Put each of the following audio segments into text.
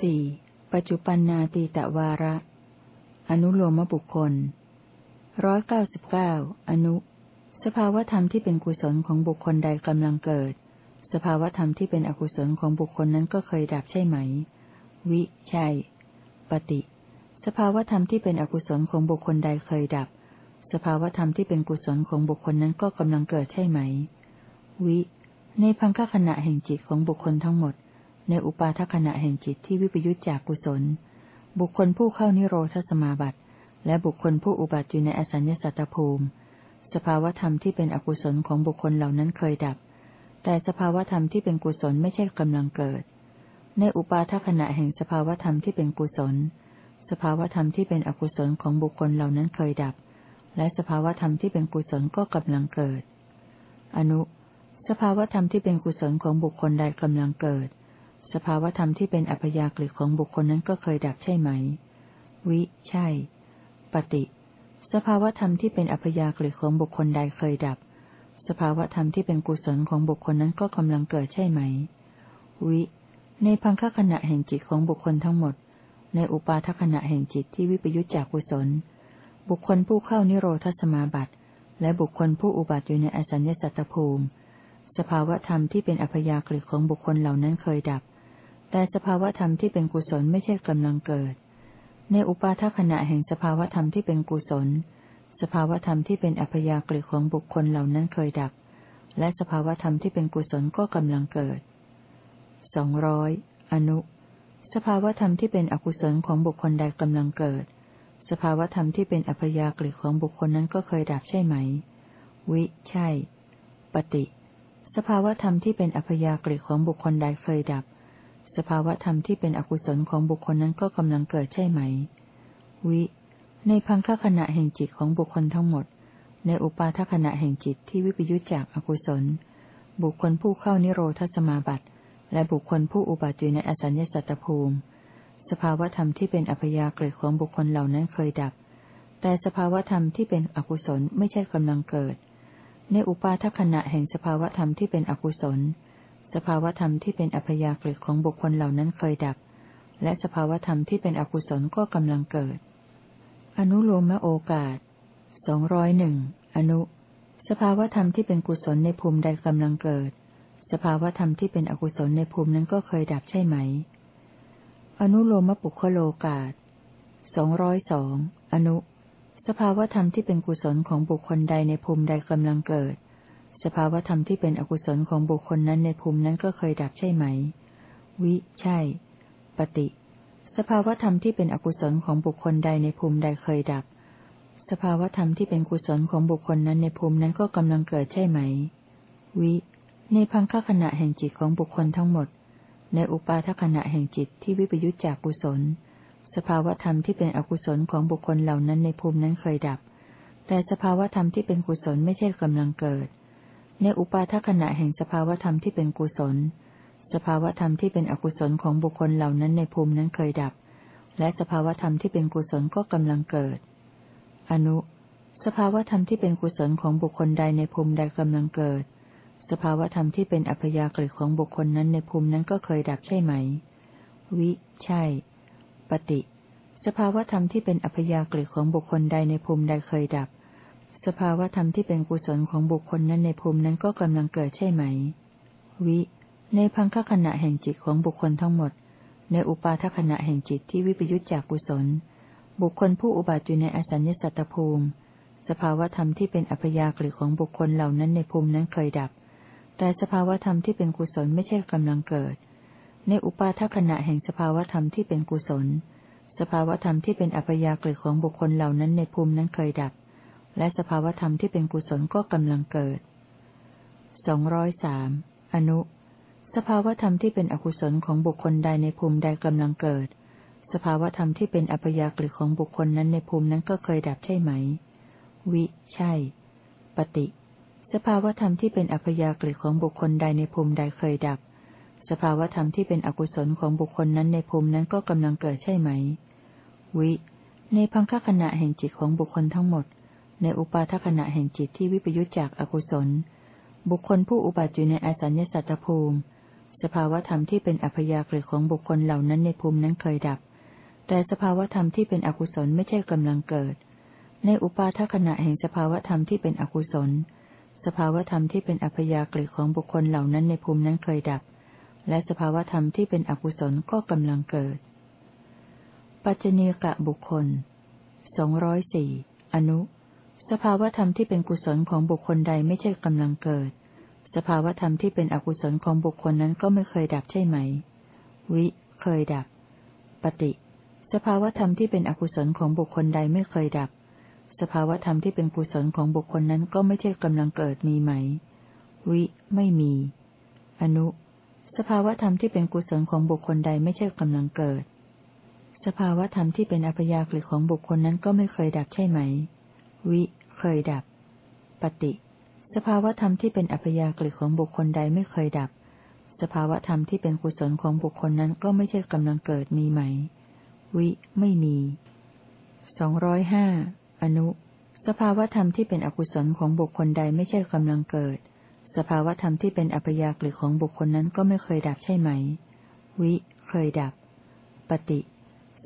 สี่ปัจจุปันนาตีตะวาระ อนุโลมบุคคลร้อยเก้าสิบเก้าอนุ สภาวธรรมที่เป็นกุศลของบุคคลใดกำลังเกิด สภาวธรรมที่เป็นอกุศลของบุคคลนั้นก็เคยดับใช่ไหม วิใช่ปฏิสภาวธรรมที่เป็นอกุศลของบุคคลใดเคยดับ สภาวธรรมที่เป็นกุศลของบุคคลนั้นก็กำลังเกิดใช่ไหม วิ ในพังคขณะแห่งจิตของบุคคลทั้งหมด ในอุปาทขณะแห่งจิตที่วิปยุจจากกุศล บุคคลผู้เข้านิโรธสมาบัติ และบุคคลผู้อุบัติอยู่ในอสัญญสัตตภูมิ สภาวธรรมที่เป็นอกุศลของบุคคลเหล่านั้นเคยดับ แต่สภาวธรรมที่เป็นกุศลไม่ใช่กำลังเกิด ในอุปาทขณะแห่งสภาวธรรมที่เป็นกุศล สภาวธรรมที่เป็นอกุศลของบุคคลเหล่านั้นเคยดับ และสภาวธรรมที่เป็นกุศลก็กำลังเกิด อนุ สภาวธรรมที่เป็นกุศลของบุคคลใดกำลังเกิด สภาวธรรมที่เป็นอัพยากฤิของบุคคลนั้นก็เคยดับใช่ไหม วิ ใช่ ปฏิ สภาวธรรมที่เป็นอัพยากฤิของบุคคลใดเคยดับ สภาวธรรมที่เป็นกุศลของบุคคลนั้นก็กำลังเกิดใช่ไหม วิ ในพังคขณะแห่งจิตของบุคคลทั้งหมด ในอุปาทขณะแห่งจิตที่วิปยุจจากกุศล บุคคลผู้เข้านิโรธสมาบัติ และบุคคลผู้อุบัติอยู่ในอสัญญสัตตภูมิ สภาวธรรมที่เป็นอัพยากฤิของบุคคลเหล่านั้นเคยดับ แต่สภาวธรรมที่เป็นกุศลไม่ใช่กำลังเกิด ในอุปาทขณะแห่งสภาวธรรมที่เป็นกุศล สภาวธรรมที่เป็นอัพยากฤิของบุคคลเหล่านั้นเคยดับ และสภาวธรรมที่เป็นกุศลก็กำลังเกิดสองร้อยอนุ สภาวธรรมที่เป็นอกุศลของบุคคลใดกำลังเกิด สภาวธรรมที่เป็นอัพยากฤิของบุคคลนั้นก็เคยดับใช่ไหม วิ ใช่ ปฏิ สภาวธรรมที่เป็นอัพยากฤิของบุคคลใดเคยดับ สภาวธรรมที่เป็นอกุศลของบุคคลนั้นก็กำลังเกิดใช่ไหม วิ ในพังคขณะแห่งจิตของบุคคลทั้งหมด ในอุปาทขณะแห่งจิตที่วิปยุจจากอกุศล บุคคลผู้เข้านิโรธสมาบัติ และบุคคลผู้อุบัติอยู่ในอสัญญสัตตภูมิ สภาวธรรมที่เป็นอัพยากฤิของบุคคลเหล่านั้นเคยดับ แต่สภาวธรรมที่เป็นอกุศลไม่ใช่กำลังเกิด ในอุปาทขณะแห่งสภาวธรรมที่เป็นอกุศล สภาวธรรมที่เป็นอัพยากฤิของบุคคลเหล่านั้นเคยดับ และสภาวธรรมที่เป็นอกุศลก็กำลังเกิด อนุโลมโอกาสสองร้อยหนึ่งอนุ สภาวธรรมที่เป็นกุศลในภูมิใดกำลังเกิด สภาวธรรมที่เป็นอกุศลในภูมินั้นก็เคยดับใช่ไหม อนุโลมปุคโลกาสสองร้อยสองอนุ สภาวธรรมที่เป็นกุศลของบุคคลใดในภูมิใดกำลังเกิด สภาวธรรมที่เป็นอกุศลของบุคคลนั้นในภูมินั้นก็เคยดับใช่ไหม วิ ใช่ ปฏิ สภาวธรรมที่เป็นอกุศลของบุคคลใดในภูมิใดเคยดับ สภาวธรรมที่เป็นกุศลของบุคคลนั้นในภูมินั้นก็กำลังเกิดใช่ไหม วิ ในพังคขณะแห่งจิตของบุคคลทั้งหมด ในอุปาทขณะแห่งจิตที่วิปยุจจากกุศล สภาวธรรมที่เป็นอกุศลของบุคคลเหล่านั้นในภูมินั้นเคยดับ แต่สภาวธรรมที่เป็นกุศลไม่ใช่กำลังเกิด ในอุปาทขณะแห่งสภาวธรรมที่เป็นกุศล สภาวธรรมที่เป็นอกุศลของบุคคลเหล่านั้นในภูมินั้นเคยดับ และสภาวธรรมที่เป็นกุศลก็กำลังเกิด อนุ สภาวธรรมที่เป็นกุศลของบุคคลใดในภูมิใดกำลังเกิด สภาวธรรมที่เป็นอัพยากฤิของบุคคลนั้นในภูมินั้นก็เคยดับใช่ไหม วิ ใช่ ปฏิ สภาวธรรมที่เป็นอัพยากฤิของบุคคลใดในภูมิใดเคยดับ สภาวธรรมที่เป็นกุศลของบุคคลนั้นในภูมินั้นก็กำลังเกิดใช่ไหม วิ ในพังคขณะแห่งจิตของบุคคลทั้งหมด ในอุปาทขณะแห่งจิตที่วิปยุจจากกุศล บุคคลผู้อุบัติอยู่ในอสัญญสัตตภูมิ สภาวธรรมที่เป็นอัพยากฤิของบุคคลเหล่านั้นในภูมินั้นเคยดับ แต่สภาวธรรมที่เป็นกุศลไม่ใช่กำลังเกิด ในอุปาทขณะแห่งสภาวธรรมที่เป็นกุศล สภาวธรรมที่เป็นอัพยากฤิของบุคคลเหล่านั้นในภูมินั้นเคยดับ และสภาวธรรมที่เป็นกุศลก็กำลังเกิดสองร้อยสามอนุ สภาวธรรมที่เป็นอกุศลของบุคคลใดในภูมิใดกำลังเกิด สภาวธรรมที่เป็นอัปยากฤิของบุคคลนั้นในภูมินั้นก็เคยดับใช่ไหม วิ ใช่ ปฏิ สภาวธรรมที่เป็นอัปยากฤิของบุคคลใดในภูมิใดเคยดับ สภาวธรรมที่เป็นอกุศลของบุคคลนั้นในภูมินั้นก็กำลังเกิดใช่ไหม วิ ในพังคขณะแห่งจิตของบุคคลทั้งหมด ในอุปาทขณะแห่งจิตที่วิปยุจจากอกุศล บุคคลผู้อุบัติอยู่ในอสัญญสัตตภูมิ สภาวธรรมที่เป็นอัพยากฤิของบุคคลเหล่านั้นในภูมินั้นเคยดับ แต่สภาวธรรมที่เป็นอกุศลไม่ใช่กำลังเกิด ในอุปาทขณะแห่งสภาวธรรมที่เป็นอกุศล สภาวธรรมที่เป็นอัพยากฤิของบุคคลเหล่านั้นในภูมินั้นเคยดับ และสภาวธรรมที่เป็นอกุศลก็กำลังเกิด ปัจเจเนกะบุคคลสองร้อยสี่อนุ สภาวธรรมที่เป็นกุศลของบุคคลใดไม่ใช่กำลังเกิด สภาวธรรมที่เป็นอกุศลของบุคคลนั้นก็ไม่เคยดับใช่ไหม วิ เคยดับ ปฏิ สภาวธรรมที่เป็นอกุศลของบุคคลใดไม่เคยดับ สภาวธรรมที่เป็นกุศลของบุคคลนั้นก็ไม่ใช่กำลังเกิดมีไหม วิ ไม่มี อนุ สภาวธรรมที่เป็นกุศลของบุคคลใดไม่ใช่กำลังเกิด สภาวธรรมที่เป็นอัพยากฤิของบุคคลนั้นก็ไม่เคยดับใช่ไหม วิ เคยดับ ปฏิ สภาวธรรมที่เป็นอัพยากฤิของบุคคลใดไม่เคยดับ สภาวธรรมที่เป็นกุศลของบุคคลนั้นก็ไม่ใช่กำลังเกิดมีไหม วิ ไม่มีสองร้อยห้าอนุ สภาวธรรมที่เป็นอกุศลของบุคคลใดไม่ใช่กำลังเกิด สภาวธรรมที่เป็นอัพยากฤิของบุคคลนั้นก็ไม่เคยดับใช่ไหม วิ เคยดับ ปฏิ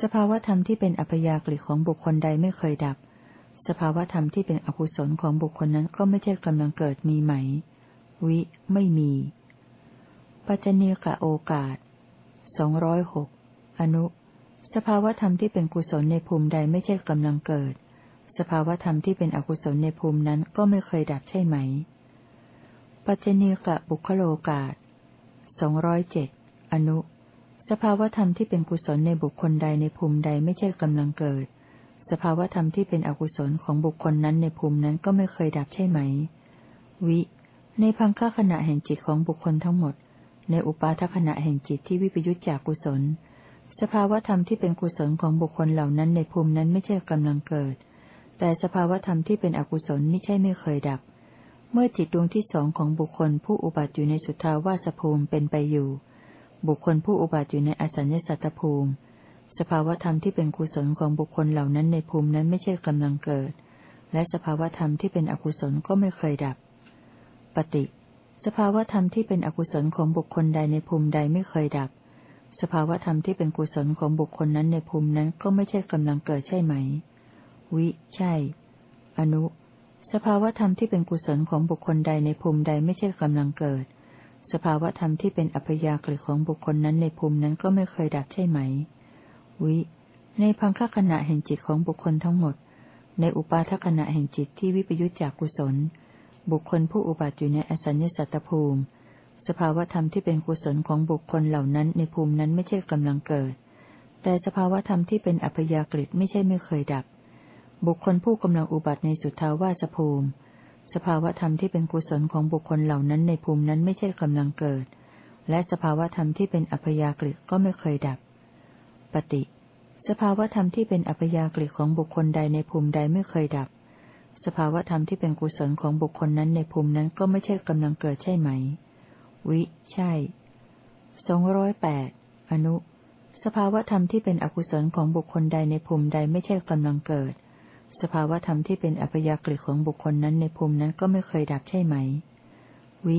สภาวธรรมที่เป็นอัพยากฤิของบุคคลใดไม่เคยดับ สภาวธรรมที่เป็นอกุศลของบุคคลนั้นก็ไม่ใช่กำลังเกิดมีไหม วิ ไม่มี ปัจเนกะโอกาสสองร้อยหกอนุ สภาวธรรมที่เป็นกุศลในภูมิใดไม่ใช่กำลังเกิด สภาวธรรมที่เป็นอกุศลในภูมินั้นก็ไม่เคยดับใช่ไหม ปัจเจเนกะบุคโลกาสสองร้อยเจ็ดอนุ สภาวธรรมที่เป็นกุศลในบุคคลใดในภูมิใดไม่ใช่กำลังเกิด สภาวธรรมที่เป็นอกุศลของบุคคลนั้นในภูมินั้นก็ไม่เคยดับใช่ไหม วิ ในพังคขณะแห่งจิตของบุคคลทั้งหมด ในอุปาทขณะแห่งจิตที่วิปยุจจากกุศล สภาวธรรมที่เป็นกุศลของบุคคลเหล่านั้นในภูมินั้นไม่ใช่กำลังเกิด แต่สภาวธรรมที่เป็นอกุศลไม่ใช่ไม่เคยดับ เมื่อจิตดวงที่สองของบุคคลผู้อุบัติอยู่ในสุทธาวาสภูมิเป็นไปอยู่ บุคคลผู้อุบัติอยู่ในอสัญญสัตตภูมิ สภาวธรรมที่เป็นกุศลของบุคคลเหล่านั้นในภูมินั้นไม่ใช่กำลังเกิด และสภาวธรรมที่เป็นอกุศลก็ไม่เคยดับ ปฏิ สภาวธรรมที่เป็นอกุศลของบุคคลใดในภูมิใดไม่เคยดับ สภาวธรรมที่เป็นกุศลของบุคคลนั้นในภูมินั้นก็ไม่ใช่กำลังเกิดใช่ไหม วิ ใช่ อนุ สภาวธรรมที่เป็นกุศลของบุคคลใดในภูมิใดไม่ใช่กำลังเกิด สภาวธรรมที่เป็นอัพยากฤิของบุคคลนั้นในภูมินั้นก็ไม่เคยดับใช่ไหม วิ ในพังคขณะแห่งจิตของบุคคลทั้งหมด ในอุปาทขณะแห่งจิตที่วิปยุจจากกุศล บุคคลผู้อุบัติอยู่ในอสัญญสัตตภูมิ สภาวธรรมที่เป็นกุศลของบุคคลเหล่านั้นในภูมินั้นไม่ใช่กำลังเกิด แต่สภาวธรรมที่เป็นอัพยากฤิไม่ใช่ไม่เคยดับ บุคคลผู้กำลังอุบัติในสุทธาวาสภูมิ สภาวธรรมที่เป็นกุศลของบุคคลเหล่านั้นในภูมินั้นไม่ใช่กำลังเกิดและสภาวธรรมที่เป็นอัพยากฤิก็ไม่เคยดับ ปฏิสภาวธรรมที่เป็นอัพยากฤิของบุคคลใดในภูมิใดไม่เคยดับ สภาวธรรมที่เป็นกุศลของบุคคลนั้นในภูมินั้นก็ไม่ใช่กำลังเกิดใช่ไหม วิ ใช่สองร้อยแปดอนุ สภาวธรรมที่เป็นอกุศลของบุคคลใดในภูมิใดไม่ใช่กำลังเกิด สภาวธรรมที่เป็นอัพยากฤิของบุคคลนั้นในภูมินั้นก็ไม่เคยดับใช่ไหม วิ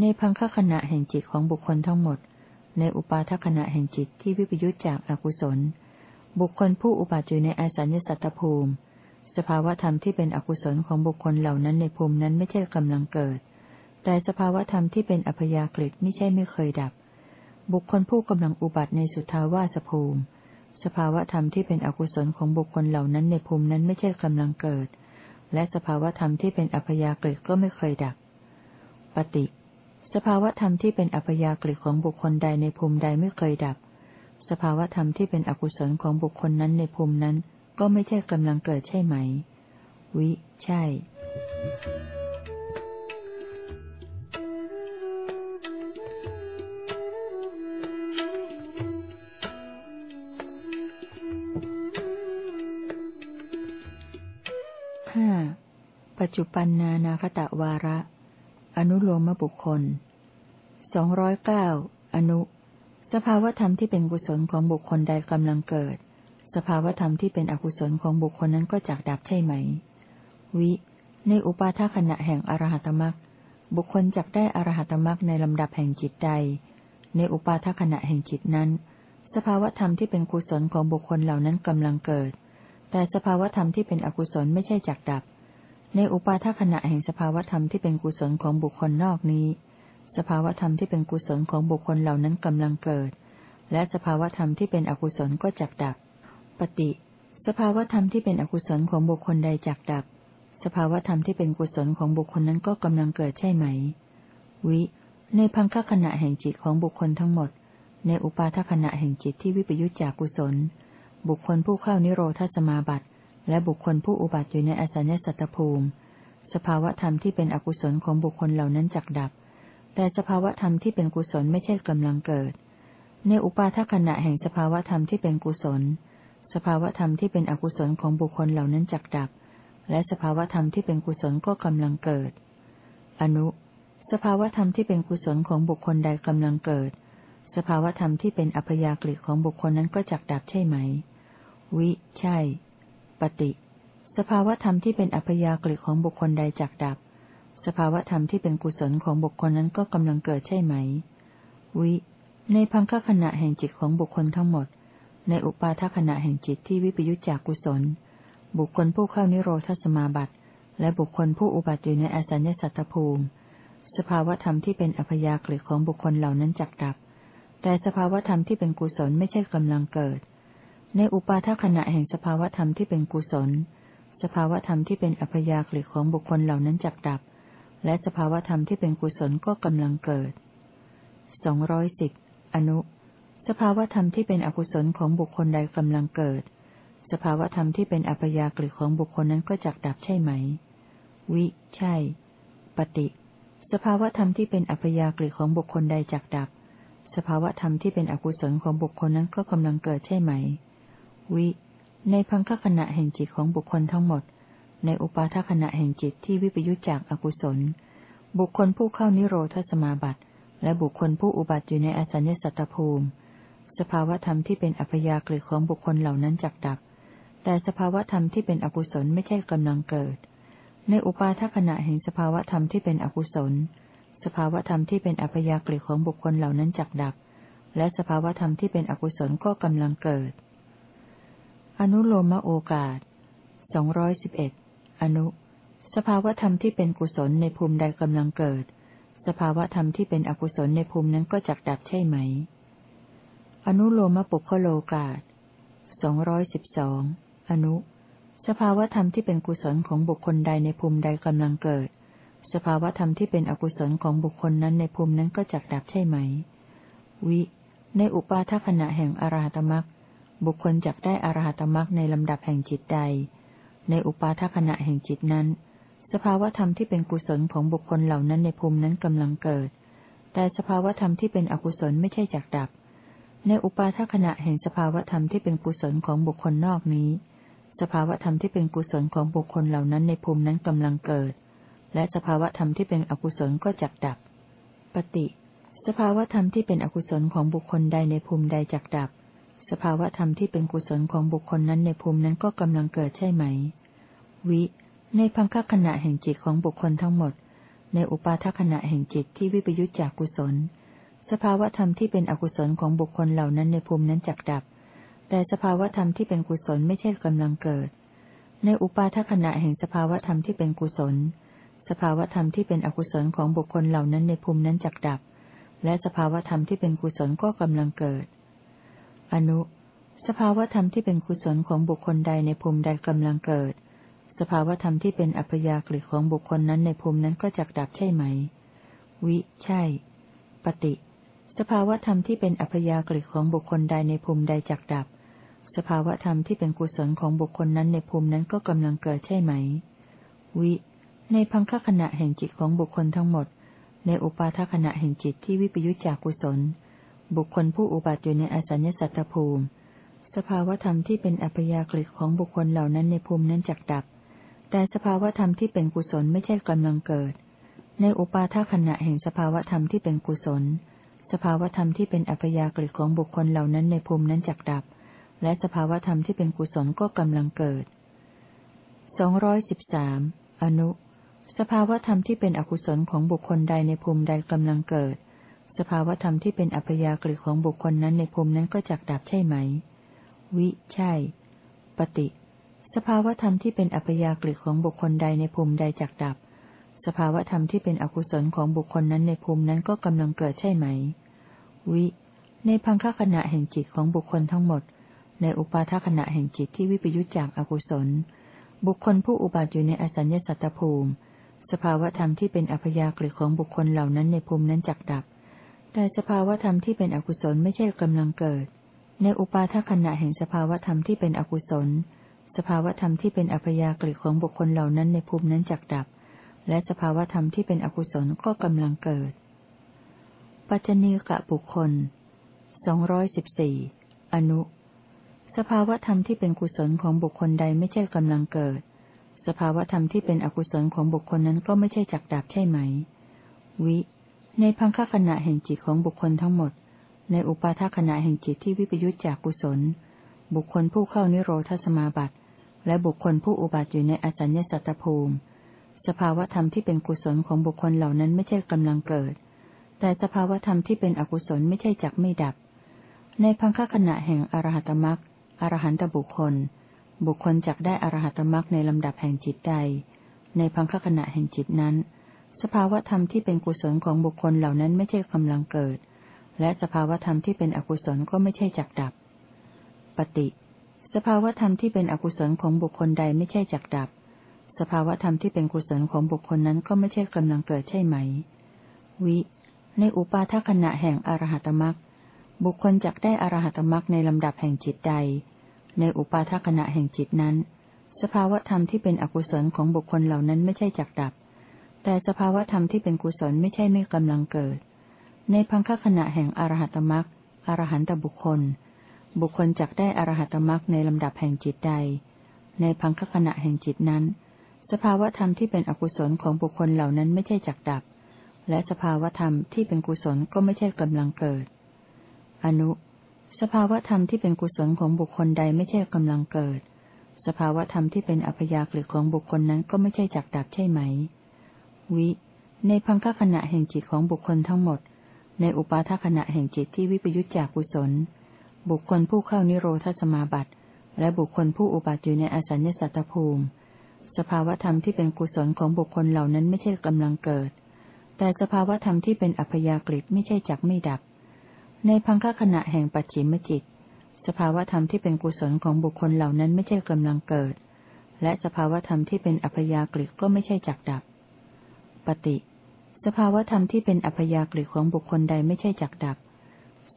ในพังคขณะแห่งจิตของบุคคลทั้งหมด ในอุปาทขณะแห่งจิตที่วิปยุจจากอกุศล บุคคลผู้อุบัติอยู่ในอาสัญญสัตตภูมิ สภาวธรรมที่เป็นอกุศลของบุคคลเหล่านั้นในภูมินั้นไม่ใช่กำลังเกิด แต่สภาวธรรมที่เป็นอัพยากฤิไม่ใช่ไม่เคยดับ บุคคลผู้กำลังอุบัติในสุทาวาสภูมิ สภาวธรรมที่เป็นอกุศลของบุคคลเหล่านั้นในภูมินั้นไม่ใช่กำลังเกิด และสภาวธรรมที่เป็นอัพยากฤิก็ไม่เคยดับ ปฏิ สภาวธรรมที่เป็นอัพยากฤิของบุคคลใดในภูมิใดไม่เคยดับ สภาวธรรมที่เป็นอกุศลของบุคคลนั้นในภูมินั้น ก็ไม่ใช่กำลังเกิดใช่ไหม วิ ใช่ ห้า ปัจจุปันนานาคตะวาระ อนุโลมบุคคลสองร้อยเก้าอนุ สภาวธรรมที่เป็นกุศลของบุคคลใดกำลังเกิด สภาวธรรมที่เป็นอกุศลของบุคคลนั้นก็จักดับใช่ไหม วิ ในอุปาทขณะแห่งอรหัตมรักบุคคลจักได้อรหัตมรักในลำดับแห่งจิตใด ในอุปาทขณะแห่งจิตนั้น สภาวธรรมที่เป็นกุศลของบุคคลเหล่านั้นกำลังเกิด แต่สภาวธรรมที่เป็นอกุศลไม่ใช่จักดับ ในอุปาทขณะแห่งสภาวธรรมที่เป็นกุศลของบุคคลนอกนี้ สภาวธรรมที่เป็นกุศลของบุคคลเหล่านั้นกำลังเกิด และสภาวธรรมที่เป็นอกุศลก็จักดับ ปฏิ สภาวธรรมที่เป็นอกุศลของบุคคลใดจักดับ สภาวธรรมที่เป็นกุศลของบุคคลนั้นก็กำลังเกิดใช่ไหม วิ ในพังคขณะแห่งจิตของบุคคลทั้งหมด ในอุปาทขณะแห่งจิตที่วิปยุจจากกุศล บุคคลผู้เข้านิโรธสมาบัติ และบุคคลผู้อุบัติอยู่ในอสัญญสัตตภูมิ สภาวธรรมที่เป็นอกุศลของบุคคลเหล่านั้นจักดับ แต่สภาวธรรมที่เป็นกุศลไม่ใช่กำลังเกิด ในอุปาทขณะแห่งสภาวธรรมที่เป็นกุศล สภาวธรรมที่เป็นอกุศลของบุคคลเหล่านั้นจักดับ และสภาวธรรมที่เป็นกุศลก็กำลังเกิด อนุ สภาวธรรมที่เป็นกุศลของบุคคลใดกำลังเกิด สภาวธรรมที่เป็นอัพยากฤิของบุคคลนั้นก็จักดับใช่ไหม วิ ใช่ ปฏิสภาวธรรมที่เป็นอัพยากฤิของบุคคลใดจักดับ สภาวธรรมที่เป็นกุศลของบุคคลนั้นก็กำลังเกิดใช่ไหม วิ ในพังคขณะแห่งจิตของบุคคลทั้งหมด ในอุปาทขณะแห่งจิตที่วิปยุจจากกุศล บุคคลผู้เข้านิโรธสมาบัติ และบุคคลผู้อุบัติอยู่ในอสัญญสัตตภูมิ สภาวธรรมที่เป็นอัพยากฤิของบุคคลเหล่านั้นจักดับ แต่สภาวธรรมที่เป็นกุศลไม่ใช่กำลังเกิด ในอุปาทขณะแห่งสภาวธรรมที่เป็นกุศล สภาวธรรมที่เป็นอัพยากฤิของบุคคลเหล่านั้นจักดับ และสภาวธรรมที่เป็นกุศลก็กำลังเกิดสองร้อยสิบอนุ สภาวธรรมที่เป็นอกุศลของบุคคลใดกำลังเกิด สภาวธรรมที่เป็นอัพยากฤิของบุคคลนั้นก็จักดับใช่ไหม วิ ใช่ ปฏิ สภาวธรรมที่เป็นอัพยากฤิของบุคคลใดจักดับ สภาวธรรมที่เป็นอกุศลของบุคคลนั้นก็กำลังเกิดใช่ไหม วิ ในพังคขณะแห่งจิตของบุคคลทั้งหมด ในอุปาทขณะแห่งจิตที่วิปยุจจากอกุศล บุคคลผู้เข้านิโรธสมาบัติ และบุคคลผู้อุบัติอยู่ในอสัญญสัตตภูมิ สภาวธรรมที่เป็นอัพยากฤิของบุคคลเหล่านั้นจักดับ แต่สภาวธรรมที่เป็นอกุศลไม่ใช่กำลังเกิด ในอุปาทขณะแห่งสภาวธรรมที่เป็นอกุศล สภาวธรรมที่เป็นอัพยากฤิของบุคคลเหล่านั้นจักดับและสภาวธรรมที่เป็นอกุศลก็กำลังเกิด อนุโลมโอกาสสองร้อยสิบเอ็ดอนุ สภาวธรรมที่เป็นกุศลในภูมิใดกำลังเกิด สภาวธรรมที่เป็นอกุศลในภูมินั้นก็จักดับใช่ไหม อนุโลมปุคโลกาสสองร้อยสิบสองอนุ สภาวธรรมที่เป็นกุศลของบุคคลใดในภูมิใดกำลังเกิด สภาวธรรมที่เป็นอกุศลของบุคคลนั้นในภูมินั้นก็จักดับใช่ไหม วิ ในอุปาทขณะแห่งอรหัตมรัก บุคคลจักได้อรหัตมรักในลำดับแห่งจิตใด ในอุปาทขณะแห่งจิตนั้น สภาวธรรมที่เป็นกุศลของบุคคลเหล่านั้นในภูมินั้นกำลังเกิด แต่สภาวธรรมที่เป็นอกุศลไม่ใช่จักดับ ในอุปาทขณะแห่งสภาวธรรมที่เป็นกุศลของบุคคลนอกนี้ สภาวธรรมที่เป็นกุศลของบุคคลเหล่านั้นในภูมินั้นกำลังเกิด และสภาวธรรมที่เป็นอกุศลก็จักดับ ปฏิ สภาวธรรมที่เป็นอกุศลของบุคคลใดในภูมิใดจักดับ สภาวธรรมที่เป็นกุศลของบุคคลนั้นในภูมินั้นก็กำลังเกิดใช่ไหม วิ ในพังคขณะแห่งจิตของบุคคลทั้งหมด ในอุปาทขณะแห่งจิตที่วิปยุจจากกุศล สภาวธรรมที่เป็นอกุศลของบุคคลเหล่านั้นในภูมินั้นจักดับ แต่สภาวธรรมที่เป็นกุศลไม่ใช่กำลังเกิด ในอุปาทขณะแห่งสภาวธรรมที่เป็นกุศล สภาวธรรมที่เป็นอกุศลของบุคคลเหล่านั้นในภูมินั้นจักดับ และสภาวธรรมที่เป็นกุศลก็กำลังเกิด อนุ สภาวธรรมที่เป็นกุศลของบุคคลใดในภูมิใดกำลังเกิด สภาวธรรมที่เป็นอัพยากฤิของบุคคลนั้นในภูมินั้นก็จักดับใช่ไหม วิ ใช่ ปฏิ สภาวธรรมที่เป็นอัพยากฤิของบุคคลใดในภูมิใดจักดับ สภาวธรรมที่เป็นกุศลของบุคคลนั้นในภูมินั้นก็กำลังเกิดใช่ไหม วิ ในพังคขณะแห่งจิตของบุคคลทั้งหมด ในอุปาทขณะแห่งจิตที่วิปยุจจากกุศล บุคคลผู้อุบัติอยู่ในอสัญญสัตตภูมิ สภาวธรรมที่เป็นอัพยากฤิของบุคคลเหล่านั้นในภูมินั้นจักดับ แต่สภาวธรรมที่เป็นกุศลไม่ใช่กำลังเกิด ในอุปาทขณะแห่งสภาวธรรมที่เป็นกุศล สภาวธรรมที่เป็นอัพยากฤิของบุคคลเหล่านั้นในภูมินั้นจักดับ และสภาวธรรมที่เป็นกุศลก็กำลังเกิดสองร้อยสิบสามอนุ สภาวธรรมที่เป็นอกุศลของบุคคลใดในภูมิใดกำลังเกิด สภาวธรรมที่เป็นอัพยากฤิของบุคคลนั้นในภูมินั้นก็จักดับใช่ไหม วิ ใช่ ปฏิ สภาวธรรมที่เป็นอัพยากฤิของบุคคลใดในภูมิใดจักดับ สภาวธรรมที่เป็นอกุศลของบุคคลนั้นในภูมินั้นก็กำลังเกิดใช่ไหม วิ ในพังคขณะแห่งจิตของบุคคลทั้งหมด ในอุปาทขณะแห่งจิตที่วิปยุจจากอกุศล บุคคลผู้อุบัติอยู่ในอสัญญสัตตภูมิ สภาวธรรมที่เป็นอัพยากฤิของบุคคลเหล่านั้นในภูมินั้นจักดับ แต่สภาวธรรมที่เป็นอกุศลไม่ใช่กำลังเกิด ในอุปาทขณะแห่งสภาวธรรมที่เป็นอกุศล สภาวธรรมที่เป็นอัพยากฤิของบุคคลเหล่านั้นในภูมินั้นจักดับ และสภาวธรรมที่เป็นอกุศลก็กำลังเกิด ปัจจณีกะบุคคลสองร้อยสิบสี่อนุ สภาวธรรมที่เป็นกุศลของบุคคลใดไม่ใช่กำลังเกิด สภาวธรรมที่เป็นอกุศลของบุคคลนั้นก็ไม่ใช่จักดับใช่ไหม วิ ในพังคขณะแห่งจิตของบุคคลทั้งหมด ในอุปาทขณะแห่งจิตที่วิปยุจจากกุศล บุคคลผู้เข้านิโรธสมาบัติ และบุคคลผู้อุบัติอยู่ในอสัญญสัตตภูมิ สภาวธรรมที่เป็นกุศลของบุคคลเหล่านั้นไม่ใช่กำลังเกิด แต่สภาวธรรมที่เป็นอกุศลไม่ใช่จักไม่ดับ ในพังคขณะแห่งอรหัตมรักอรหันตบุคคล บุคคลจักได้อรหัตมรักในลำดับแห่งจิตใด ในพังคขณะแห่งจิตนั้น สภาวธรรมที่เป็นกุศลของบุคคลเหล่านั้นไม่ใช่กำลังเกิด และสภาวธรรมที่เป็นอกุศลก็ไม่ใช่จักดับ ปฏิ สภาวธรรมที่เป็นอกุศลของบุคคลใดไม่ใช่จักดับ สภาวธรรมที่เป็นกุศลของบุคคลนั้นก็ไม่ใช่กำลังเกิดใช่ไหม วิ ในอุปาทขณะแห่งอรหัตมรักบุคคลจักได้อรหัตมรักในลำดับแห่งจิตใด ในอุปาทขณะแห่งจิตนั้น สภาวธรรมที่เป็นอกุศลของบุคคลเหล่านั้นไม่ใช่จักดับ แต่สภาวธรรมที่เป็นกุศลไม่ใช่ไม่กำลังเกิด ในพังคขณะแห่งอรหัตมรักอรหันตบุคคล บุคคลจักได้อรหัตมรักในลำดับแห่งจิตใด ในพังคขณะแห่งจิตนั้น สภาวธรรมที่เป็นอกุศลของบุคคลเหล่านั้นไม่ใช่จักดับ และสภาวธรรมที่เป็นกุศลก็ไม่ใช่กำลังเกิด อนุ สภาวธรรมที่เป็นกุศลของบุคคลใดไม่ใช่กำลังเกิด สภาวธรรมที่เป็นอัพยากฤิของบุคคลนั้นก็ไม่ใช่จักดับใช่ไหม วิ ในพังคขณะแห่งจิตของบุคคลทั้งหมด ในอุปาทขณะแห่งจิตที่วิปยุจจากกุศล บุคคลผู้เข้านิโรธสมาบัติ และบุคคลผู้อุบัติอยู่ในอสัญญสัตตภูมิ สภาวธรรมที่เป็นกุศลของบุคคลเหล่านั้นไม่ใช่กำลังเกิด แต่สภาวธรรมที่เป็นอัพยากฤิไม่ใช่จักไม่ดับ ในพังคขณะแห่งปัจฉิมจิต สภาวธรรมที่เป็นกุศลของบุคคลเหล่านั้นไม่ใช่กำลังเกิดและสภาวธรรมที่เป็นอัพยากฤิก็ไม่ใช่จักดับ ปฏิสภาวธรรมที่เป็นอัพยากฤิของบุคคลใดไม่ใช่จักดับ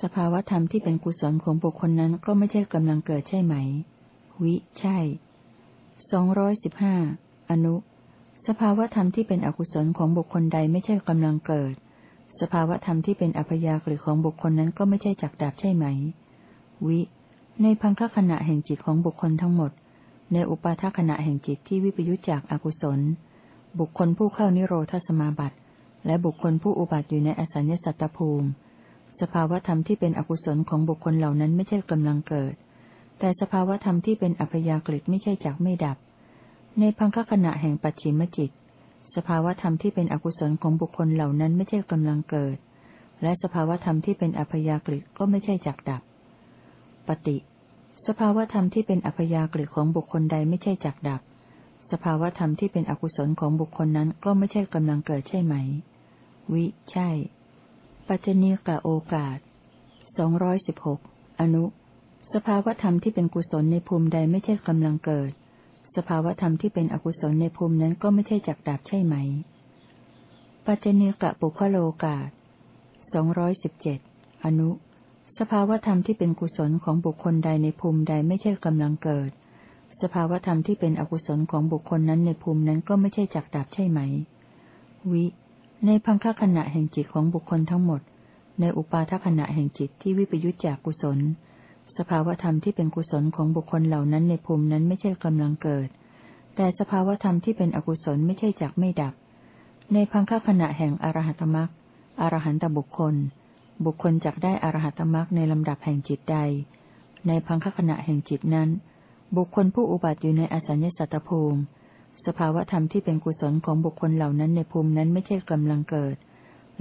สภาวธรรมที่เป็นกุศลของบุคคลนั้นก็ไม่ใช่กำลังเกิดใช่ไหม วิ ใช่สองร้อยสิบห้าอนุ สภาวธรรมที่เป็นอกุศลของบุคคลใดไม่ใช่กำลังเกิด สภาวธรรมที่เป็นอัพยากฤิของบุคคลนั้นก็ไม่ใช่จักดับใช่ไหม วิ ในพังคขณะแห่งจิตของบุคคลทั้งหมด ในอุปาทขณะแห่งจิตที่วิปยุจจากอกุศล บุคคลผู้เข้านิโรธสมาบัติ และบุคคลผู้อุบัติอยู่ในอสัญญสัตตภูมิ สภาวธรรมที่เป็นอกุศลของบุคคลเหล่านั้นไม่ใช่กำลังเกิด แต่สภาวธรรมที่เป็นอัพยากฤิไม่ใช่จักไม่ดับ ในพังคขณะแห่งปัจฉิมจิต สภาวธรรมที่เป็นอกุศลของบุคคลเหล่านั้นไม่ใช่กำลังเกิด และสภาวธรรมที่เป็นอัพยากฤิก็ไม่ใช่จักดับ ปฏิ สภาวธรรมที่เป็นอัพยากฤิของบุคคลใดไม่ใช่จักดับ สภาวธรรมที่เป็นอกุศลของบุคคลนั้นก็ไม่ใช่กำลังเกิดใช่ไหม วิ ใช่ ปัจจเนกะโอกาสสองร้อยสิบหกอนุ สภาวธรรมที่เป็นกุศลในภูมิใดไม่ใช่กำลังเกิด สภาวธรรมที่เป็นอกุศลในภูมินั้นก็ไม่ใช่จักดับใช่ไหม ปัจจเนกะปุคโลกาสสองร้อยสิบเจ็ดอนุ สภาวธรรมที่เป็นกุศลของบุคคลใดในภูมิใดไม่ใช่กำลังเกิด สภาวธรรมที่เป็นอกุศลของบุคคลนั้นในภูมินั้นก็ไม่ใช่จักดับใช่ไหม วิ ในพังคขณะแห่งจิตของบุคคลทั้งหมด ในอุปาทขณะแห่งจิตที่วิปยุจจากกุศล สภาวธรรมที่เป็นกุศลของบุคคลเหล่านั้นในภูมินั้นไม่ใช่กำลังเกิด แต่สภาวธรรมที่เป็นอกุศลไม่ใช่จักไม่ดับ ในพังคขณะแห่งอรหัตมรักอรหันตบุคคล บุคคลจักได้อรหัตมรักในลำดับแห่งจิตใด ในพังคขณะแห่งจิตนั้น บุคคลผู้อุบัติอยู่ในอสัญญสัตตภูมิ สภาวธรรมที่เป็นกุศลของบุคคลเหล่านั้นในภูมินั้นไม่ใช่กำลังเกิด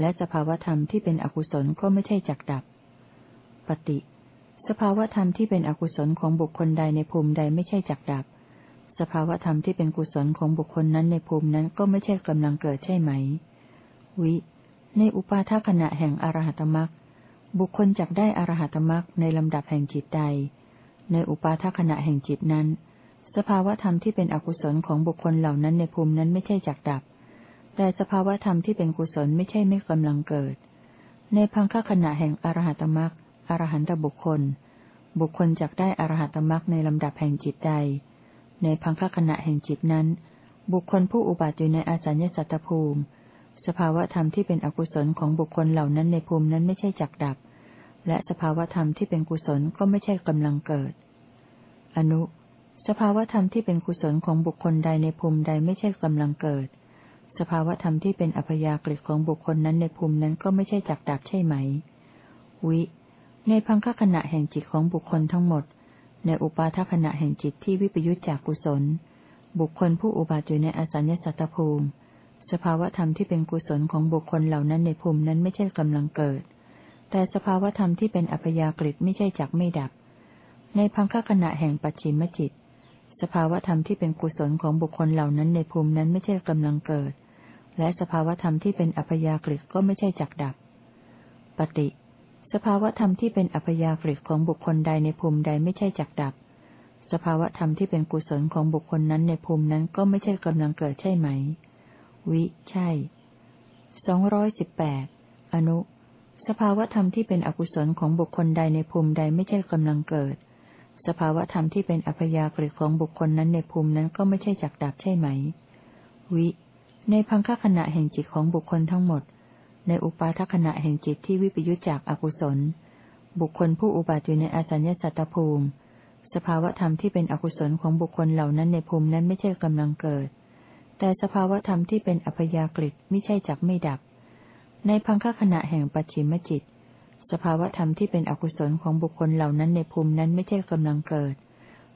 และสภาวธรรมที่เป็นอกุศลก็ไม่ใช่จักดับ ปฏิ สภาวธรรมที่เป็นอกุศลของบุคคลใดในภูมิใดไม่ใช่จักดับ สภาวธรรมที่เป็นกุศลของบุคคลนั้นในภูมินั้นก็ไม่ใช่กำลังเกิดใช่ไหม วิ ในอุปาทขณะแห่งอรหัตมรักบุคคลจักได้อรหัตมรักในลำดับแห่งจิตใด ในอุปาทขณะแห่งจิตนั้น สภาวธรรมที่เป็นอกุศลของบุคคลเหล่านั้นในภูมินั้นไม่ใช่จักดับ แต่สภาวธรรมที่เป็นกุศลไม่ใช่ไม่กำลังเกิด ในพังคขณะแห่งอรหัตมรักอรหันตบุคคล บุคคลจักได้อรหัตมรักในลำดับแห่งจิตใด ในพังคขณะแห่งจิตนั้น บุคคลผู้อุบัติอยู่ในอาสัญญสัตตภูมิ สภาวธรรมที่เป็นอกุศลของบุคคลเหล่านั้นในภูมินั้นไม่ใช่จักดับ และสภาวธรรมที่เป็นกุศลก็ไม่ใช่กำลังเกิด อนุ สภาวธรรมที่เป็นกุศลของบุคคลใดในภูมิใดไม่ใช่กำลังเกิด สภาวธรรมที่เป็นอัพยากฤิของบุคคลนั้นในภูมินั้นก็ไม่ใช่จักดับใช่ไหม วิ ในพังคขณะแห่งจิตของบุคคลทั้งหมด ในอุปาทขณะแห่งจิตที่วิปยุจจากกุศล บุคคลผู้อุบัติอยู่ในอสัญญสัตตภูมิ สภาวธรรมที่เป็นกุศลของบุคคลเหล่านั้นในภูมินั้นไม่ใช่กำลังเกิด แต่สภาวธรรมที่เป็นอัพยากฤิไม่ใช่จักไม่ดับ ในพังคขณะแห่งปัจฉิมจิต สภาวธรรมที่เป็นกุศลของบุคคลเหล่านั้นในภูมินั้นไม่ใช่กำลังเกิด และสภาวธรรมที่เป็นอัพยากฤิก็ไม่ใช่จักดับ ปฏิ สภาวธรรมที่เป็นอัพยากฤิของบุคคลใดในภูมิใดไม่ใช่จักดับ สภาวธรรมที่เป็นกุศลของบุคคลนั้นในภูมินั้นก็ไม่ใช่กำลังเกิดใช่ไหม วิ ใช่สองร้อยสิบแปดอนุ สภาวธรรมที่เป็นอกุศลของบุคคลใดในภูมิใดไม่ใช่กำลังเกิด สภาวธรรมที่เป็นอัพยากฤิของบุคคลนั้นในภูมินั้นก็ไม่ใช่จักดับใช่ไหม วิ ในพังคขณะแห่งจิตของบุคคลทั้งหมด ในอุปาทขณะแห่งจิตที่วิปยุจจากอากุศล บุคคลผู้อุบัติอยู่ในอสัญญสัตตภูมิ สภาวธรรมที่เป็นอกุศลของบุคคลเหล่านั้นในภูมินั้นไม่ใช่กำลังเกิด แต่สภาวธรรมที่เป็นอัพยากฤิไม่ใช่จักไม่ดับ ในพังคขณะแห่งปัจฉิมจิต สภาวธรรมที่เป็นอกุศลของบุคคลเหล่านั้นในภูมินั้นไม่ใช่กำลังเกิด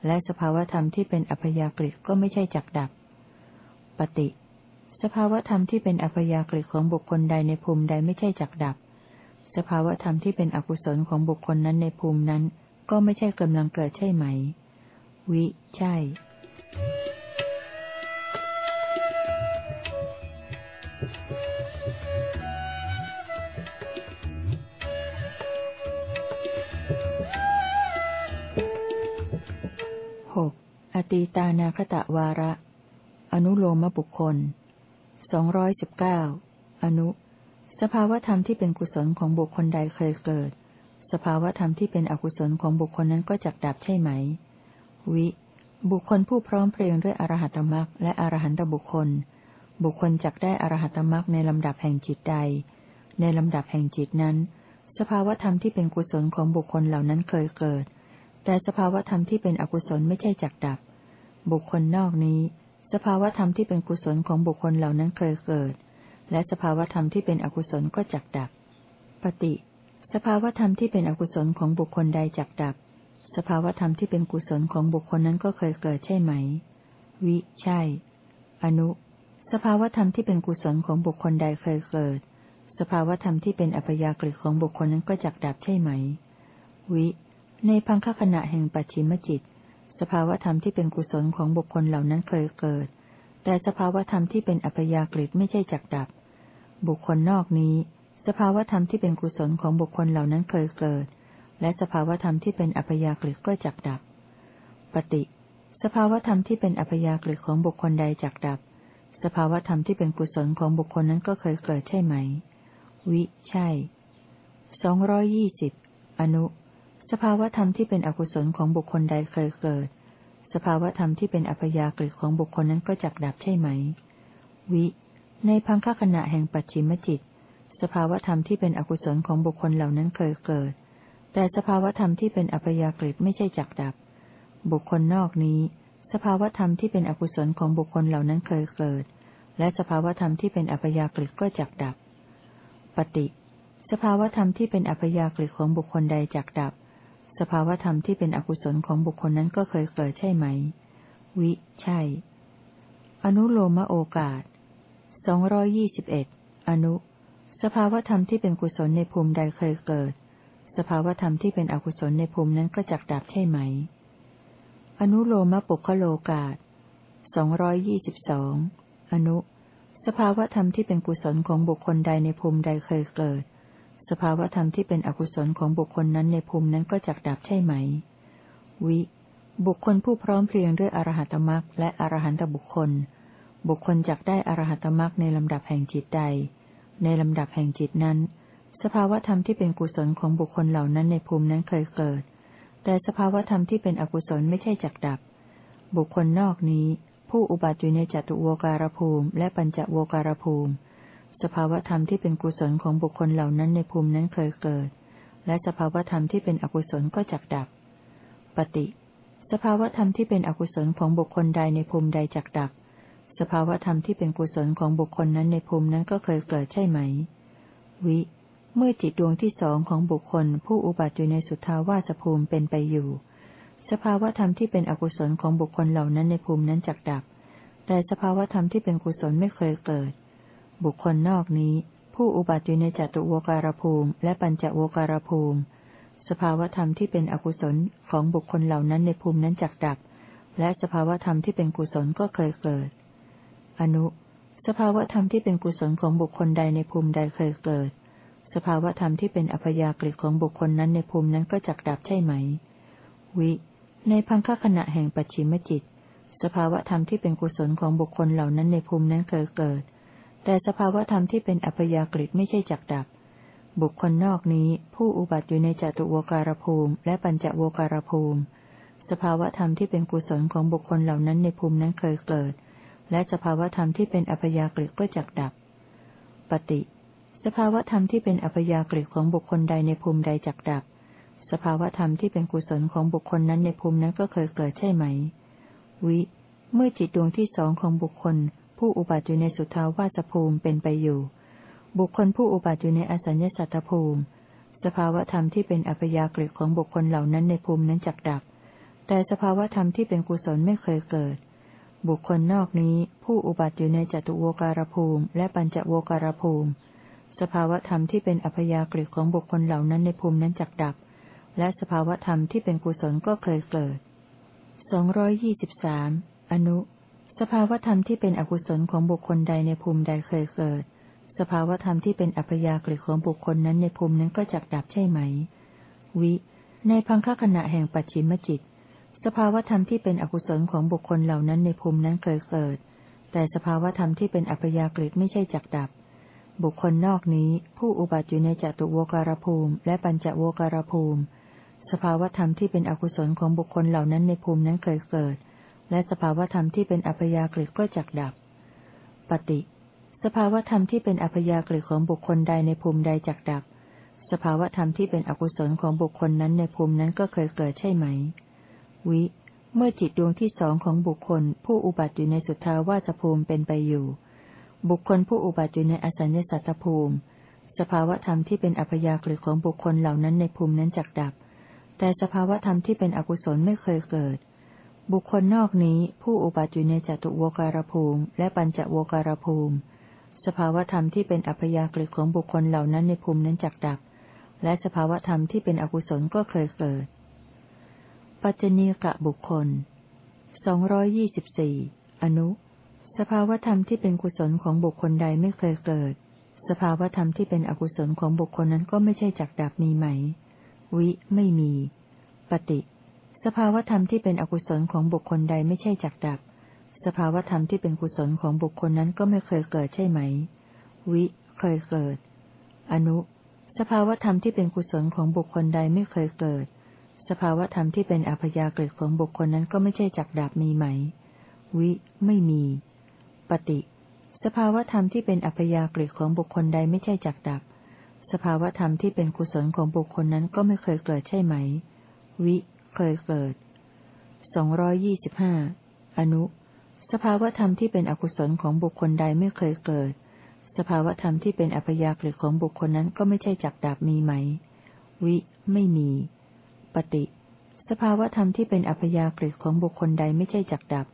และสภาวธรรมที่เป็นอัพยากฤิก็ไม่ใช่จักดับ ปฏิ สภาวธรรมที่เป็นอัพยากฤิของบุคคลใดในภูมิใดไม่ใช่จักดับ สภาวธรรมที่เป็นอกุศลของบุคคลนั้นในภูมินั้น ก็ไม่ใช่กำลังเกิดใช่ไหม วิ ใช่ ตีตานาคตะวาระ อนุโลมบุคคลสองร้อยสิบเก้าอนุ สภาวธรรมที่เป็นกุศลของบุคคลใดเคยเกิด สภาวธรรมที่เป็นอกุศลของบุคคลนั้นก็จักดับใช่ไหม วิ บุคคลผู้พร้อมเพรียงด้วยอรหัตมรักและอรหันตบุคคล บุคคลจักได้อรหัตมรักในลำดับแห่งจิตใด ในลำดับแห่งจิตนั้น สภาวธรรมที่เป็นกุศลของบุคคลเหล่านั้นเคยเกิด แต่สภาวธรรมที่เป็นอกุศลไม่ใช่จักดับ บุคคลนอกนี้ สภาวธรรมที่เป็นกุศลของบุคคลเหล่านั้นเคยเกิด และสภาวธรรมที่เป็นอกุศลก็จักดับ ปฏิ สภาวธรรมที่เป็นอกุศลของบุคคลใดจักดับ สภาวธรรมที่เป็นกุศลของบุคคลนั้นก็เคยเกิดใช่ไหม วิ ใช่ อนุ สภาวธรรมที่เป็นกุศลของบุคคลใดเคยเกิด สภาวธรรมที่เป็นอัพยากฤิของบุคคลนั้นก็จักดับใช่ไหม วิ ในพังคขณะแห่งปัจฉิมจิต สภาวธรรมที่เป็นกุศลของบุคคลเหล่านั้นเคยเกิด แต่สภาวธรรมที่เป็นอัพยากฤิไม่ใช่จักดับ บุคคลนอกนี้ สภาวธรรมที่เป็นกุศลของบุคคลเหล่านั้นเคยเกิด และสภาวธรรมที่เป็นอัพยากฤิก็จักดับ ปฏิ สภาวธรรมที่เป็นอัพยากฤิของบุคคลใดจักดับ สภาวธรรมที่เป็นกุศลของบุคคลนั้นก็เคยเกิดใช่ไหม วิ ใช่สองร้อยยี่สิบอนุ สภาวธรรมที่เป็นอกุศลของบุคคลใดเคยเกิด สภาวธรรมที่เป็นอัพยากฤิของบุคคลนั้นก็จักดับใช่ไหม วิ ในพังคขณะแห่งปัจฉิมจิต สภาวธรรมที่เป็นอกุศลของบุคคลเหล่านั้นเคยเกิด แต่สภาวธรรมที่เป็นอัพยากฤิไม่ใช่จักดับ บุคคลนอกนี้ สภาวธรรมที่เป็นอกุศลของบุคคลเหล่านั้นเคยเกิด และสภาวธรรมที่เป็นอัพยากฤิก็จักดับ ปฏิ สภาวธรรมที่เป็นอัพยากฤิของบุคคลใดจักดับ สภาวธรรมที่เป็นอกุศลของบุคคลนั้นก็เคยเกิดใช่ไหม วิ ใช่ อนุโลมโอกาสสองรอยี่สิบเอ็ดอนุ สภาวธรรมที่เป็นกุศลในภูมิใดเคยเกิด สภาวธรรมที่เป็นอกุศลในภูมินั้นก็จักดับใช่ไหม อนุโลมปุคโลกาศสองร้อยยี่สิบสองอนุ สภาวธรรมที่เป็นกุศลของบุคคลใดในภูมิใดเคยเกิด สภาวธรรมที่เป็นอกุศลของบุคคลนั้นในภูมินั้นก็จักดับใช่ไหม วิ บุคคลผู้พร้อมเพรียงด้วยอรหัตมรักและอรหันตบุคคล บุคคลจักได้อรหัตมรักในลำดับแห่งจิตใด ในลำดับแห่งจิตนั้น สภาวธรรมที่เป็นกุศลของบุคคลเหล่านั้นในภูมินั้นเคยเกิด แต่สภาวธรรมที่เป็นอกุศลไม่ใช่จักดับ บุคคลนอกนี้ ผู้อุบัติอยู่ในจตุโวการภูมิ และปัญจโวการภูมิ สภาวธรรมที่เป็นกุศลของบุคคลเหล่านั้นในภูมินั้นเคยเกิด และสภาวธรรมที่เป็นอกุศลก็จักดับ ปฏิ สภาวธรรมที่เป็นอกุศลของบุคคลใดในภูมิใดจักดับ สภาวธรรมที่เป็นกุศลของบุคคลนั้นในภูมินั้นก็เคยเกิดใช่ไหม วิ เมื่อจิตดวงที่สองของบุคคล ผู้อุบัติอยู่ในสุทธาวาสภูมิเป็นไปอยู่ สภาวธรรมที่เป็นอกุศลของบุคคลเหล่านั้นในภูมินั้นจักดับ แต่สภาวธรรมที่เป็นกุศลไม่เคยเกิด บุคคลนอกนี้ ผู้อุบัติอยู่ในจัตุวการภูมิ และปัญจโวการภูมิ สภาวธรรมที่เป็นอกุศลของบุคคลเหล่านั้นในภูมินั้นจักดับ และสภาวธรรมที่เป็นกุศลก็เคยเกิด อนุ สภาวธรรมที่เป็นกุศลของบุคคลใดในภูมิใดเคยเกิด สภาวธรรมที่เป็นอัพยากฤิของบุคคลนั้นในภูมินั้นก็จักดับใช่ไหม วิ ในพังคขณะแห่งปัจฉิมจิต สภาวธรรมที่เป็นกุศลของบุคคลเหล่านั้นในภูมินั้นเคยเกิด แต่สภาวธรรมที่เป็นอัพยากฤิไม่ใช่จักดับ บุคคลนอกนี้ ผู้อุบัติอยู่ในจตุวการภูมิ และปัญจโวการภูมิ สภาวธรรมที่เป็นกุศลของบุคคลเหล่านั้นในภูมินั้นเคยเกิด และสภาวธรรมที่เป็นอัพยากฤิก็จักดับ ปฏิ สภาวธรรมที่เป็นอัพยากฤิของบุคคลใดในภูมิใดจักดับ สภาวธรรมที่เป็นกุศลของบุคคลนั้นในภูมินั้นก็เคยเกิดใช่ไหม วิ เมื่อจิตดวงที่สองของบุคคล ผู้อุบัติอยู่ในสุทาวาสภูมิเป็นไปอยู่ บุคคลผู้อุบัติอยู่ในอสัญญสัตตภูมิ สภาวธรรมที่เป็นอัพยากฤิของบุคคลเหล่านั้นในภูมินั้นจักดับ แต่สภาวธรรมที่เป็นกุศลไม่เคยเกิด บุคคลนอกนี้ผู้อุบัติอยู่ในจตุโวการภูมิ และปัญจโวการภูมิ สภาวธรรมที่เป็นอัพยากฤิของบุคคลเหล่านั้นในภูมินั้นจักดับ และสภาวธรรมที่เป็นกุศลก็เคยเกิดสองร้อยยี่สิบสามอนุ สภาวธรรมที่เป็นอกุศลของบุคคลใดในภูมิใดเคยเกิด สภาวธรรมที่เป็นอัพยากฤิของบุคคลนั้นในภูมินั้นก็จักดับใช่ไหม วิ ในพังคขณะแห่งปัจฉิมจิต สภาวธรรมที่เป็นอกุศลของบุคคลเหล่านั้นในภูมินั้นเคยเกิด แต่สภาวธรรมที่เป็นอัพยากฤิไม่ใช่จักดับ บุคคลนอกนี้ ผู้อุบัติอยู่ในจตุโวการภูมิ และปัญจโวการภูมิ สภาวธรรมที่เป็นอกุศลของบุคคลเหล่านั้นในภูมินั้นเคยเกิด และสภาวธรรมที่เป็นอัพยากฤิก็จักดับ ปฏิ สภาวธรรมที่เป็นอัพยากฤิของบุคคลใดในภูมิใดจักดับ สภาวธรรมที่เป็นอกุศลของบุคคลนั้นในภูมินั้นก็เคยเกิดใช่ไหม วิ เมื่อจิตดวงที่สองของบุคคล ผู้อุบัติอยู่ในสุทธาวาสภูมิเป็นไปอยู่ บุคคลผู้อุบัติอยู่ในอสัญญสัตตภูมิ สภาวธรรมที่เป็นอัพยากฤิของบุคคลเหล่านั้นในภูมินั้นจักดับ แต่สภาวธรรมที่เป็นอกุศลไม่เคยเกิด บุคคลนอกนี้ผู้อุบัติอยู่ในจตุวการภูมิ และปัญจโวการภูมิ สภาวธรรมที่เป็นอัพยากฤิของบุคคลเหล่านั้นในภูมินั้นจักดับ และสภาวธรรมที่เป็นอกุศลก็เคยเกิด ปัจจเนกะบุคคลสองร้อยยี่สิบสี่อนุ สภาวธรรมที่เป็นกุศลของบุคคลใดไม่เคยเกิด สภาวธรรมที่เป็นอกุศลของบุคคลนั้นก็ไม่ใช่จักดับมีไหม วิ ไม่มี ปฏิ สภาวธรรมที่เป็นอกุศลของบุคคลใดไม่ใช่จักดับ สภาวธรรมที่เป็นกุศลของบุคคลนั้นก็ไม่เคยเกิดใช่ไหม วิ เคยเกิด อนุ สภาวธรรมที่เป็นกุศลของบุคคลใดไม่เคยเกิด สภาวธรรมที่เป็นอัพยากฤิของบุคคลนั้นก็ไม่ใช่จักดับมีไหม วิ ไม่มี ปฏิ สภาวธรรมที่เป็นอัพยากฤิของบุคคลใดไม่ใช่จักดับ สภาวธรรมที่เป็นกุศลของบุคคลนั้นก็ไม่เคยเกิดใช่ไหม วิ เคยเกิดสองร้อยยี่สิบห้าอนุ สภาวธรรมที่เป็นอกุศลของบุคคลใดไม่เคยเกิด สภาวธรรมที่เป็นอัพยากฤิของบุคคลนั้นก็ไม่ใช่จักดับมีไหม วิ ไม่มี ปฏิ สภาวธรรมที่เป็นอัพยากฤิของบุคคลใดไม่ใช่จักดับ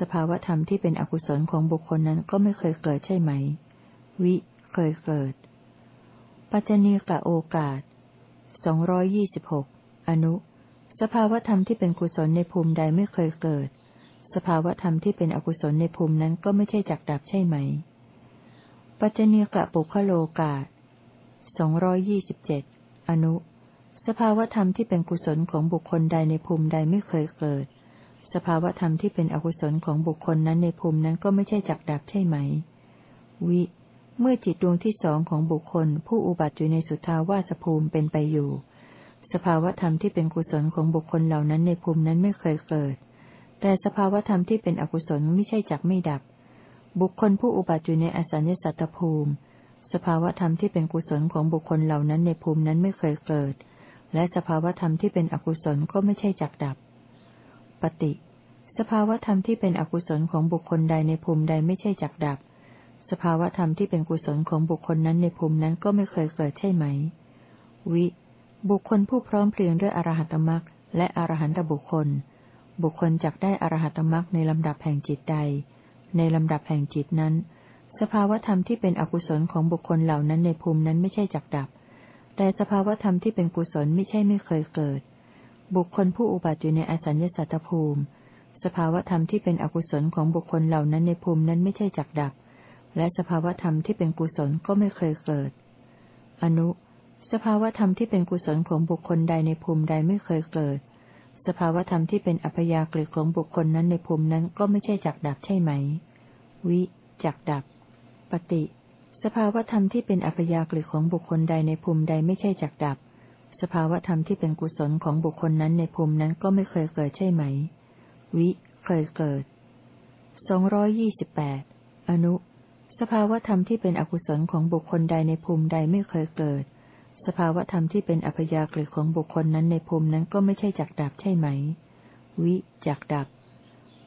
สภาวธรรมที่เป็นอกุศลของบุคคลนั้นก็ไม่เคยเกิดใช่ไหม วิ เคยเกิด ปัจจเนกะโอกาสสองร้อยยี่สิบหกอนุ สภาวธรรมที่เป็นกุศลในภูมิใดไม่เคยเกิด สภาวธรรมที่เป็นอกุศลในภูมินั้นก็ไม่ใช่จักดับใช่ไหม ปัจจเนกะปุคโลกาสสองร้อยยี่สิบเจ็ดอนุ สภาวธรรมที่เป็นกุศลของบุคคลใดในภูมิใดไม่เคยเกิด สภาวธรรมที่เป็นอกุศลของบุคคลนั้นในภูมินั้นก็ไม่ใช่จักดับใช่ไหม วิ เมื่อจิตดวงที่สองของบุคคล ผู้อุบัติอยู่ในสุทาวาสภูมิเป็นไปอยู่ สภาวธรรมที่เป็นกุศลของบุคคลเหล่านั้นในภูมินั้นไม่เคยเกิด แต่สภาวธรรมที่เป็นอกุศลไม่ใช่จักไม่ดับ บุคคลผู้อุบัติอยู่ในอสัญญสัตตภูมิ สภาวธรรมที่เป็นกุศลของบุคคลเหล่านั้นในภูมินั้นไม่เคยเกิด และสภาวธรรมที่เป็นอกุศลก็ไม่ใช่จักดับ ปฏิ สภาวธรรมที่เป็นอกุศลของบุคคลใดในภูมิใดไม่ใช่จักดับ สภาวธรรมที่เป็นกุศลของบุคคลนั้นในภูมินั้นก็ไม่เคยเกิดใช่ไหม วิ บุคคลผู้พร้อมเพรียงด้วยอรหัตมรักและอรหันตบุคคล บุคคลจักได้อรหัตมรักในลำดับแห่งจิตใด ในลำดับแห่งจิตนั้น สภาวธรรมที่เป็นอกุศลของบุคคลเหล่านั้นในภูมินั้นไม่ใช่จักดับ แต่สภาวธรรมที่เป็นกุศลไม่ใช่ไม่เคยเกิด บุคคลผู้อุบัติอยู่ในอสัญญาสัตตภูมิ สภาวธรรมที่เป็นอกุศลของบุคคลเหล่านั้นในภูมินั้นไม่ใช่จักดับ และสภาวธรรมที่เป็นกุศลก็ไม่เคยเกิด อนุ สภาวธรรมที่เป็นกุศลของบุคคลใดในภูมิใดไม่เคยเกิด สภาวธรรมที่เป็นอัพยากฤิของบุคคลนั้นในภูมินั้นก็ไม่ใช่จักดับใช่ไหม วิจักดับ ปฏิ สภาวธรรมที่เป็นอัพยากฤิของบุคคลใดในภูมิใดไม่ใช่จักดับ สภาวธรรมที่เป็นกุศลของบุคคลนั้นในภูมินั้นก็ไม่เคยเกิดใช่ไหม วิ เคยเกิดสองร้อยยี่สิบแปดอนุ สภาวธรรมที่เป็นอกุศลของบุคคลใดในภูมิใดไม่เคยเกิด สภาวธรรมที่เป็นอัพยากฤิของบุคคลนั้นในภูมินั้นก็ไม่ใช่จักดับใช่ไหม วิจักดับ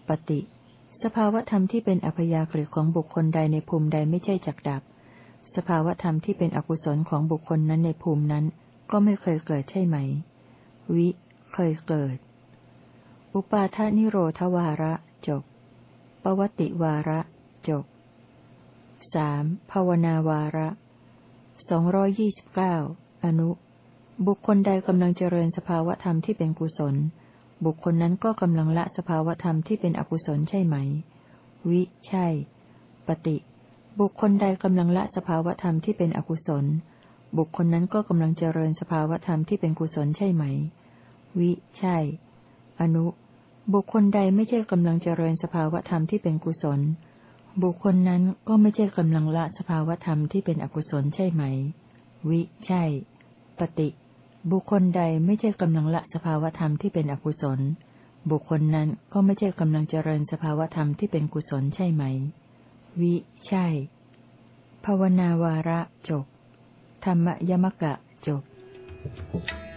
ปฏิ สภาวธรรมที่เป็นอัพยากฤิของบุคคลใดในภูมิใดไม่ใช่จักดับ สภาวธรรมที่เป็นอกุศลของบุคคลนั้นในภูมินั้น ก็ไม่เคยเกิดใช่ไหม วิ เคยเกิด อุปาทานิโรธวาระจบ ปวติวาระ จบสามภาวนาวาระสองร้อยยี่สิบเก้า อนุ บุคคลใดกำลังเจริญสภาวธรรมที่เป็นกุศล บุคคลนั้นก็กำลังละสภาวธรรมที่เป็นอกุศลใช่ไหม วิ ใช่ ปฏิ บุคคลใดกำลังละสภาวธรรมที่เป็นอกุศล บุคคลนั้นก็กำลังเจริญสภาวธรรมที่เป็นกุศลใช่ไหม วิ ใช่ อนุ บุคคลใดไม่ใช่กำลังเจริญสภาวธรรมที่เป็นกุศล บุคคลนั้นก็ไม่ใช่กำลังละสภาวธรรมที่เป็นอกุศลใช่ไหม วิ ใช่ ปฏิ บุคคลใดไม่ใช่กำลังละสภาวธรรมที่เป็นอกุศล บุคคลนั้นก็ไม่ใช่กำลังเจริญสภาวธรรมที่เป็นกุศลใช่ไหม วิ ใช่ ภาวนาวาระจบ ธรรมยมกะจบ Thank you.